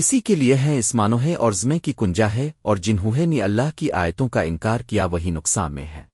اسی کے لیے ہیں اسمانوہے اور زمے کی کنجا ہے اور جنہوں نے اللہ کی آیتوں کا انکار کیا وہی نقصان میں ہے۔